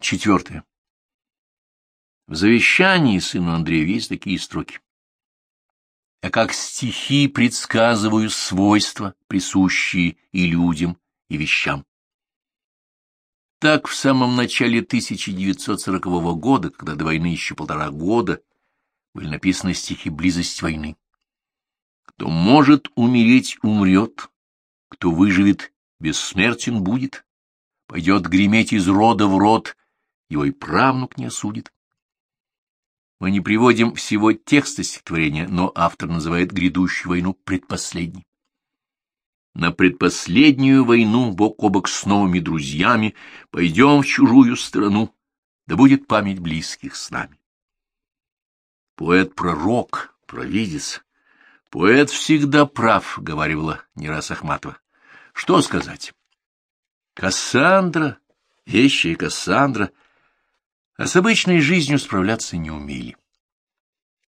Четвертое. В завещании сыну Андрею есть такие строки. «Я как стихи предсказываю свойства, присущие и людям, и вещам». Так в самом начале 1940 года, когда до войны еще полтора года, были написаны стихи «Близость войны». Кто может умереть, умрет, кто выживет, бессмертен будет, пойдет греметь из рода в род, его и правнук не осудит. Мы не приводим всего текста стихотворения, но автор называет грядущую войну предпоследней. На предпоследнюю войну бок о бок с новыми друзьями пойдем в чужую страну, да будет память близких с нами. Поэт-пророк, провидец, поэт всегда прав, — говорила не раз Ахматова. Что сказать? Кассандра, вещая Кассандра, а с обычной жизнью справляться не умели.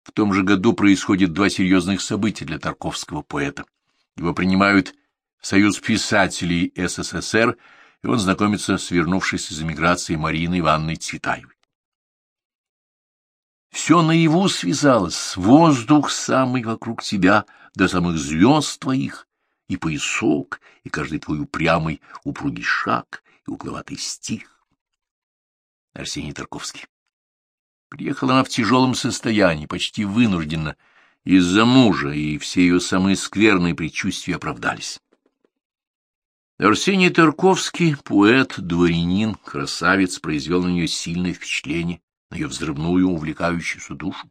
В том же году происходит два серьезных события для тарковского поэта. Его принимают в Союз писателей СССР, и он знакомится с вернувшейся из эмиграции Мариной Ивановной Цветаевой. Все наяву связалось, воздух самый вокруг тебя, до самых звезд твоих, и поясок, и каждый твой упрямый, упругий шаг, и угловатый стих. Арсений Тарковский. Приехала она в тяжелом состоянии, почти вынужденно, из-за мужа, и все ее самые скверные предчувствия оправдались. Арсений Тарковский, поэт, дворянин, красавец, произвел на нее сильное впечатление, на ее взрывную, увлекающуюся душу.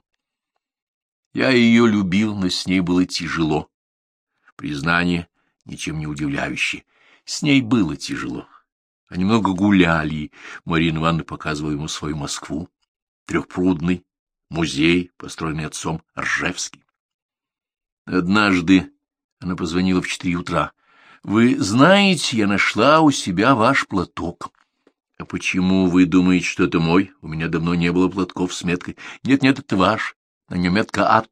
Я ее любил, но с ней было тяжело. Признание ничем не удивляющее. С ней было тяжело. Они много гуляли, Марина Ивановна показывала ему свою Москву, трехпрудный музей, построенный отцом Ржевский. Однажды она позвонила в четыре утра. «Вы знаете, я нашла у себя ваш платок». «А почему вы думаете, что это мой? У меня давно не было платков с меткой». «Нет-нет, это ваш. На нем метка АТ».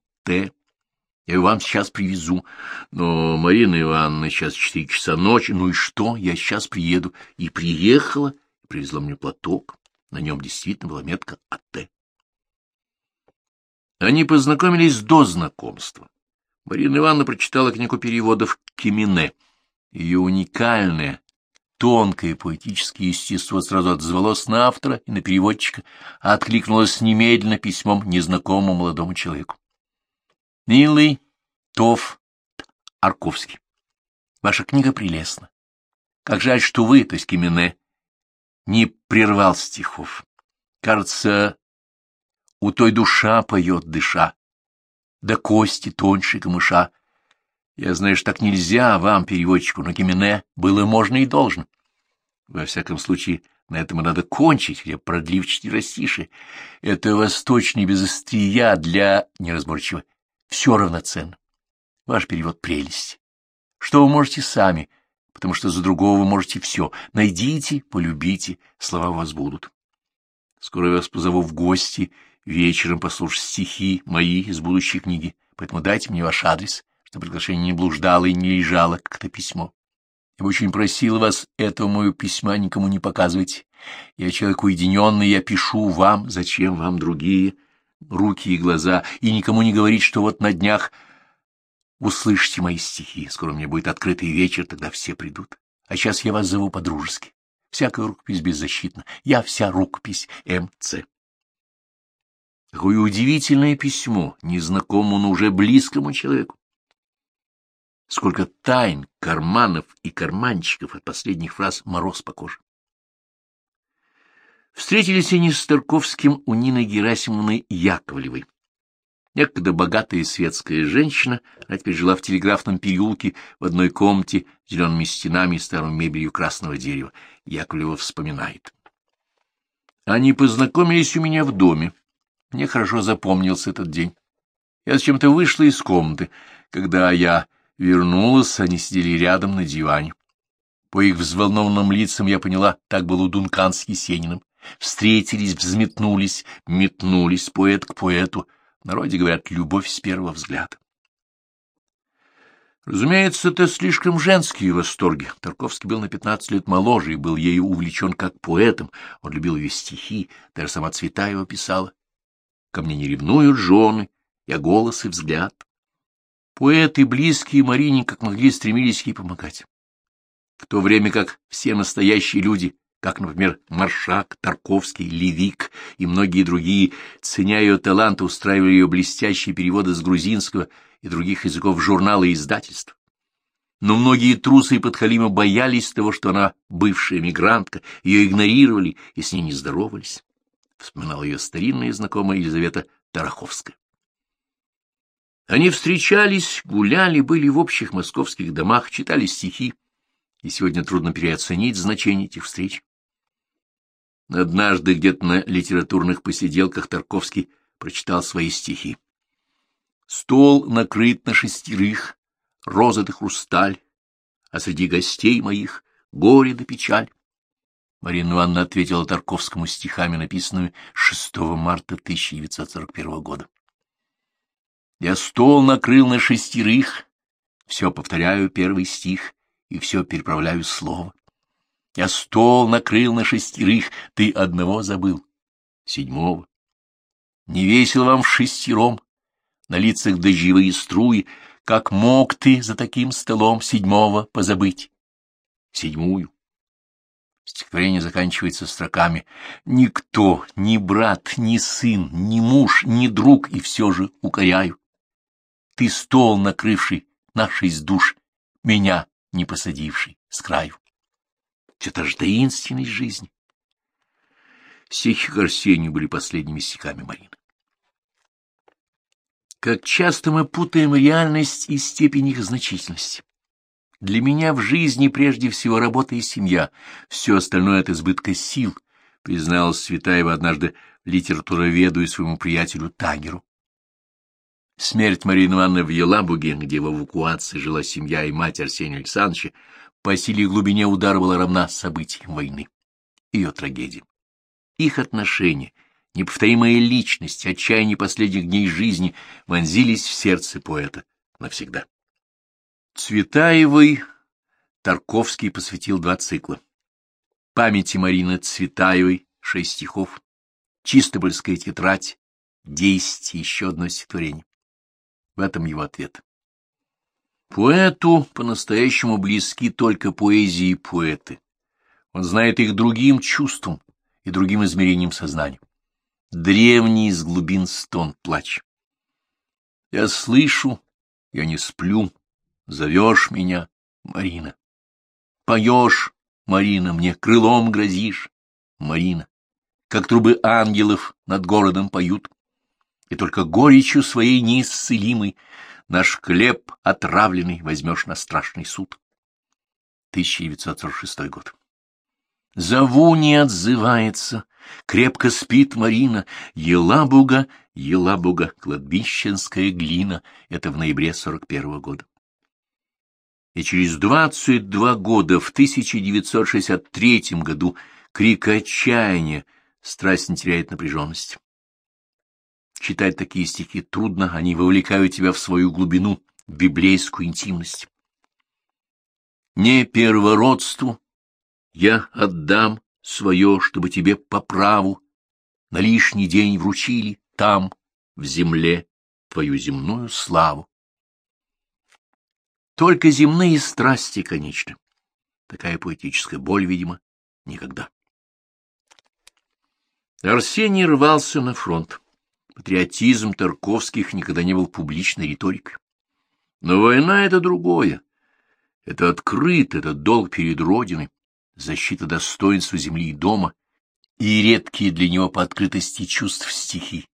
Я вам сейчас привезу. Но, Марина Ивановна, сейчас четыре часа ночи. Ну и что? Я сейчас приеду. И приехала, и привезла мне платок. На нем действительно была метка АТ. Они познакомились до знакомства. Марина Ивановна прочитала книгу переводов Кимине. Ее уникальное, тонкое поэтическое естество сразу отзвалось на автора и на переводчика, а откликнулось немедленно письмом незнакомому молодому человеку. Милый Тов Арковский, ваша книга прелестна. Как жаль, что вы, то есть Кимене, не прервал стихов. Кажется, у той душа поет дыша, да кости тоньше камыша. Я что так нельзя вам, переводчику, но Кимене было можно и должно. Во всяком случае, на этом надо кончить, хотя продлив четверостишие. Это восточный без острия для неразборчивого все равноценно. Ваш перевод — прелесть. Что вы можете сами, потому что за другого вы можете все. Найдите, полюбите, слова у вас будут. Скоро я вас позову в гости, вечером послушать стихи мои из будущей книги, поэтому дайте мне ваш адрес, чтобы приглашение не блуждало и не лежало, как это письмо. Я бы очень просил вас этого моего письма никому не показывать. Я человек уединенный, я пишу вам, зачем вам другие руки и глаза, и никому не говорить, что вот на днях услышите мои стихи. Скоро меня будет открытый вечер, тогда все придут. А сейчас я вас зову по-дружески. Всякая рукопись беззащитна. Я вся рукопись МЦ. Какое удивительное письмо незнакомому, но уже близкому человеку. Сколько тайн, карманов и карманчиков от последних фраз мороз по коже. Встретились они с Тарковским у Нины Герасимовны Яковлевой. Некогда богатая светская женщина, она теперь жила в телеграфном переулке в одной комнате с зелеными стенами и старой мебелью красного дерева. Яковлева вспоминает. Они познакомились у меня в доме. Мне хорошо запомнился этот день. Я зачем-то вышла из комнаты. Когда я вернулась, они сидели рядом на диване. По их взволнованным лицам я поняла, так был у Дункан с Есениным. Встретились, взметнулись, метнулись поэт к поэту. В народе говорят «любовь с первого взгляда». Разумеется, это слишком женские восторги. Тарковский был на пятнадцать лет моложе и был ею увлечен как поэтом. Он любил ее стихи, даже сама Цветаева писала. Ко мне не ревнуют жены, я голос и взгляд. Поэты, близкие Марине, как могли, стремились ей помогать. В то время как все настоящие люди, как, например, Маршак, Тарковский, Левик и многие другие, ценя ее талант, устраивали ее блестящие переводы с грузинского и других языков журнала и издательств. Но многие трусы и подхалимы боялись того, что она бывшая мигрантка, ее игнорировали и с ней не здоровались. Вспоминала ее старинная знакомая Елизавета Тараховская. Они встречались, гуляли, были в общих московских домах, читали стихи, и сегодня трудно переоценить значение этих встреч. Однажды где-то на литературных посиделках Тарковский прочитал свои стихи. Стол накрыт на шестерых, роза хрусталь, а среди гостей моих горе да печаль. Марина Ивановна ответила Тарковскому стихами, написанными 6 марта 1941 года. Я стол накрыл на шестерых, все повторяю первый стих и все переправляю слово. Я стол накрыл на шестерых, ты одного забыл, седьмого. Не весело вам в шестером, на лицах дождевые струи, как мог ты за таким столом седьмого позабыть? Седьмую. Стихотворение заканчивается строками «Никто, ни брат, ни сын, ни муж, ни друг, и все же укоряю. Ты стол, накрывший наши из душ, меня не посадивший с краю». Это ж таинственность жизни. Стихи к Арсению были последними стихами Марины. Как часто мы путаем реальность и степень их значительности. Для меня в жизни прежде всего работа и семья, все остальное от избытка сил, призналась Светаева однажды литературоведу и своему приятелю Тагеру. Смерть Марины Ивановны в Елабуге, где в эвакуации жила семья и мать Арсения Александровича, по силе и глубине удара была равна событиям войны, ее трагедии. Их отношения — неповторимая личность, отчаяние последних дней жизни вонзились в сердце поэта навсегда. Цветаевой Тарковский посвятил два цикла. Памяти Марины Цветаевой — шесть стихов, Чистобольская тетрадь, действие, еще одно стихотворение. В этом его ответ. Поэту по-настоящему близки только поэзии и поэты. Он знает их другим чувством и другим измерением сознания древний из глубин стон плач. Я слышу, я не сплю, зовешь меня, Марина. Поешь, Марина, мне крылом грозишь, Марина, как трубы ангелов над городом поют. И только горечью своей неисцелимой наш хлеб отравленный возьмешь на страшный суд. 1946 год. Зову не отзывается, крепко спит Марина, Елабуга, Елабуга, кладбищенская глина, это в ноябре сорок первого года. И через двадцать два года, в 1963 году, крик отчаяния, страсть не теряет напряженность. Читать такие стихи трудно, они вовлекают тебя в свою глубину, в библейскую интимность. Не первородству, я отдам свое, чтобы тебе по праву на лишний день вручили там, в земле, твою земную славу. Только земные страсти конечны. Такая поэтическая боль, видимо, никогда. Арсений рвался на фронт. Патриотизм Тарковских никогда не был публичной риторикой. Но война — это другое. Это открыт, это долг перед Родиной защита достоинства земли и дома и редкие для него по открытости чувств стихи.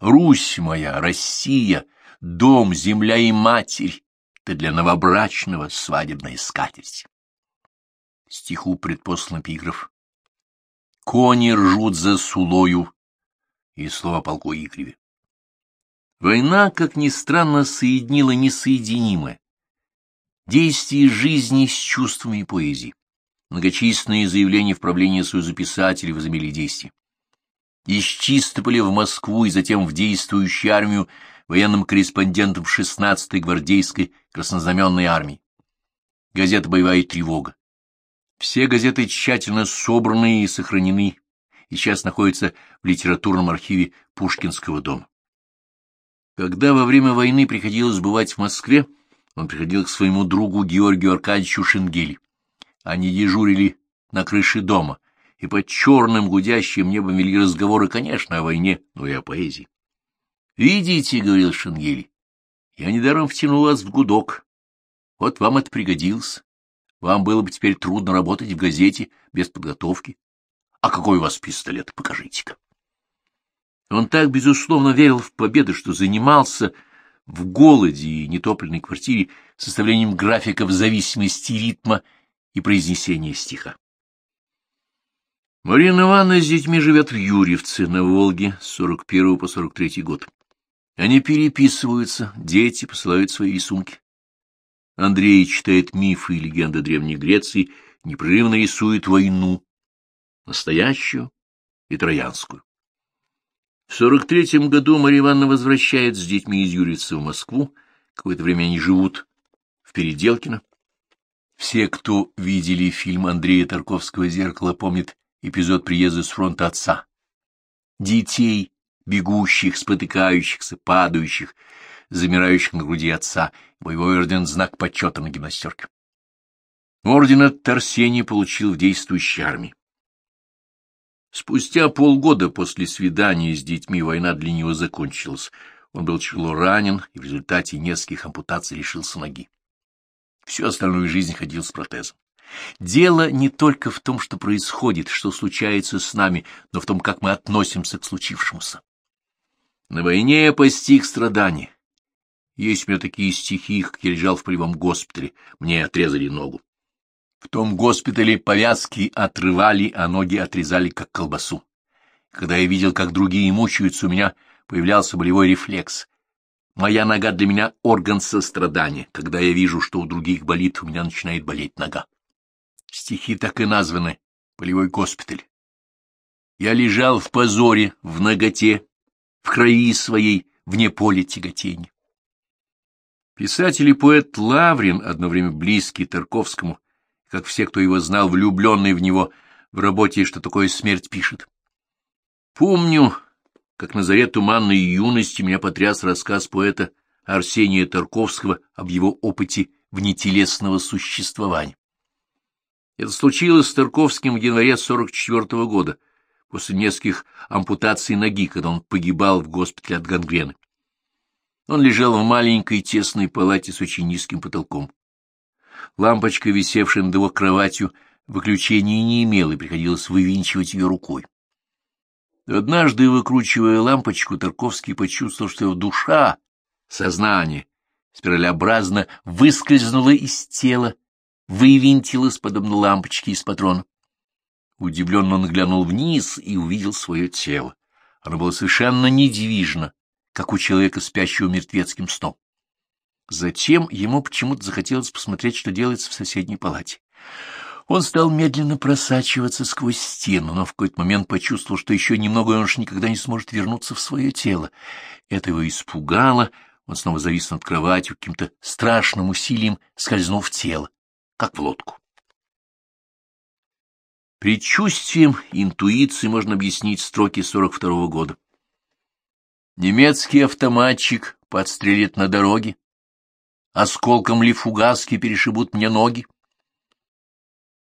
Русь моя, Россия, дом, земля и матерь — ты для новобрачного свадебная скатерть. Стиху предпослан эпиграф. Кони ржут за сулою и слово полку Игреве. Война, как ни странно, соединила несоединимое. Действие жизни с чувствами поэзии. Многочисленные заявления в правлении Союза писателей возымели действие. Из Чистополя в Москву и затем в действующую армию военным корреспондентом 16-й гвардейской краснознаменной армии. Газета «Боевая тревога». Все газеты тщательно собраны и сохранены, и сейчас находятся в литературном архиве Пушкинского дома. Когда во время войны приходилось бывать в Москве, он приходил к своему другу Георгию Аркадьевичу Шенгели. Они дежурили на крыше дома, и под черным гудящим небом вели разговоры, конечно, о войне, но и о поэзии. «Видите, — говорил Шенгели, — я недаром втянул вас в гудок. Вот вам это пригодилось. Вам было бы теперь трудно работать в газете без подготовки. А какой у вас пистолет? Покажите-ка. Он так, безусловно, верил в победу, что занимался в голоде и нетопленной квартире составлением графиков зависимости ритма и произнесения стиха. Марина Ивановна с детьми живет в Юрьевце на Волге с 41 по 43 год. Они переписываются, дети посылают свои рисунки. Андрей читает мифы и легенды Древней Греции, непрерывно рисует войну, настоящую и троянскую. В сорок третьем году Марья Ивановна возвращает с детьми из Юрьевца в Москву. Какое-то время они живут в Переделкино. Все, кто видели фильм Андрея Тарковского «Зеркало», помнят эпизод приезда с фронта отца. Детей, бегущих, спотыкающихся, падающих, замирающих на груди отца, боевой орден — знак почета на гимнастерке. Орден от Тарсения получил в действующей армии. Спустя полгода после свидания с детьми война для него закончилась. Он был тяжело ранен и в результате нескольких ампутаций лишился ноги. Всю остальную жизнь ходил с протезом. Дело не только в том, что происходит, что случается с нами, но в том, как мы относимся к случившемуся. На войне я постиг страдания. Есть у меня такие стихи, как я лежал в полевом госпитале, мне отрезали ногу. В том госпитале повязки отрывали, а ноги отрезали, как колбасу. Когда я видел, как другие мучаются, у меня появлялся болевой рефлекс. Моя нога для меня — орган сострадания. Когда я вижу, что у других болит, у меня начинает болеть нога. Стихи так и названы «Полевой госпиталь». Я лежал в позоре, в ноготе, в крови своей, вне поля тяготения. Писатель и поэт Лаврин, одно время близкий Тарковскому, как все, кто его знал, влюбленный в него, в работе «Что такое смерть» пишет. Помню, как на заре туманной юности меня потряс рассказ поэта Арсения Тарковского об его опыте внетелесного существования. Это случилось с Тарковским в январе 44 -го года, после нескольких ампутаций ноги, когда он погибал в госпитале от гангрены. Он лежал в маленькой тесной палате с очень низким потолком. Лампочка, висевшая над его кроватью, выключения не имела, и приходилось вывинчивать ее рукой. Однажды, выкручивая лампочку, Тарковский почувствовал, что его душа, сознание, спиралеобразно выскользнула из тела, вывинтилась, подобно лампочке из патрона. Удивленно он глянул вниз и увидел свое тело. Оно было совершенно недвижно, как у человека, спящего мертвецким сном. Затем ему почему-то захотелось посмотреть, что делается в соседней палате. Он стал медленно просачиваться сквозь стену, но в какой-то момент почувствовал, что еще немного он уж никогда не сможет вернуться в свое тело. Это его испугало, он снова завис над кроватью, каким-то страшным усилием скользнул в тело, как в лодку. Предчувствием интуиции можно объяснить строки 42 -го года. Немецкий автоматчик подстрелит на дороге, осколком ли фугаски перешибут мне ноги.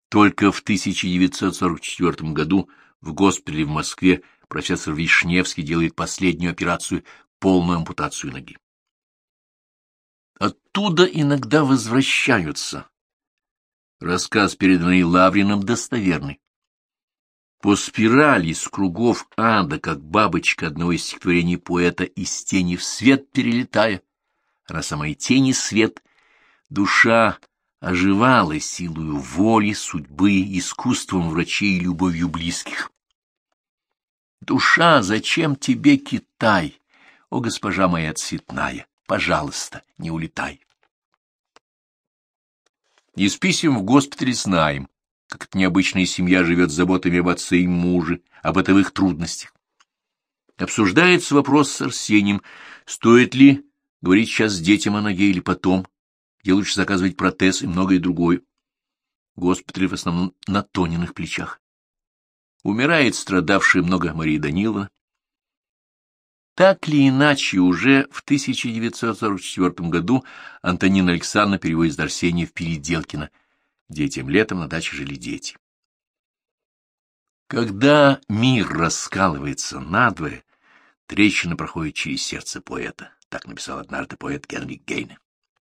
Только в 1944 году в госпитале в Москве профессор Вишневский делает последнюю операцию — полную ампутацию ноги. Оттуда иногда возвращаются. Рассказ, переданный Лаврином, достоверный. По спирали с кругов ада, как бабочка одного из стихотворений поэта из тени в свет перелетая, на самой тени свет, душа оживала силою воли, судьбы, искусством врачей и любовью близких. Душа, зачем тебе Китай? О, госпожа моя цветная, пожалуйста, не улетай. Из писем в госпитале знаем, как эта необычная семья живет заботами об отце и муже, о бытовых трудностях. Обсуждается вопрос с Арсением, стоит ли говорить сейчас детям о ноге или потом, где лучше заказывать протез и многое другое. Госпиталь в основном на Тониных плечах. Умирает страдавшая много Мария Даниловна. Так или иначе, уже в 1944 году Антонина Александровна переводит Арсения в Переделкино, где тем летом на даче жили дети. Когда мир раскалывается надвое, трещина проходит через сердце поэта, так написал однажды поэт Генри Гейне.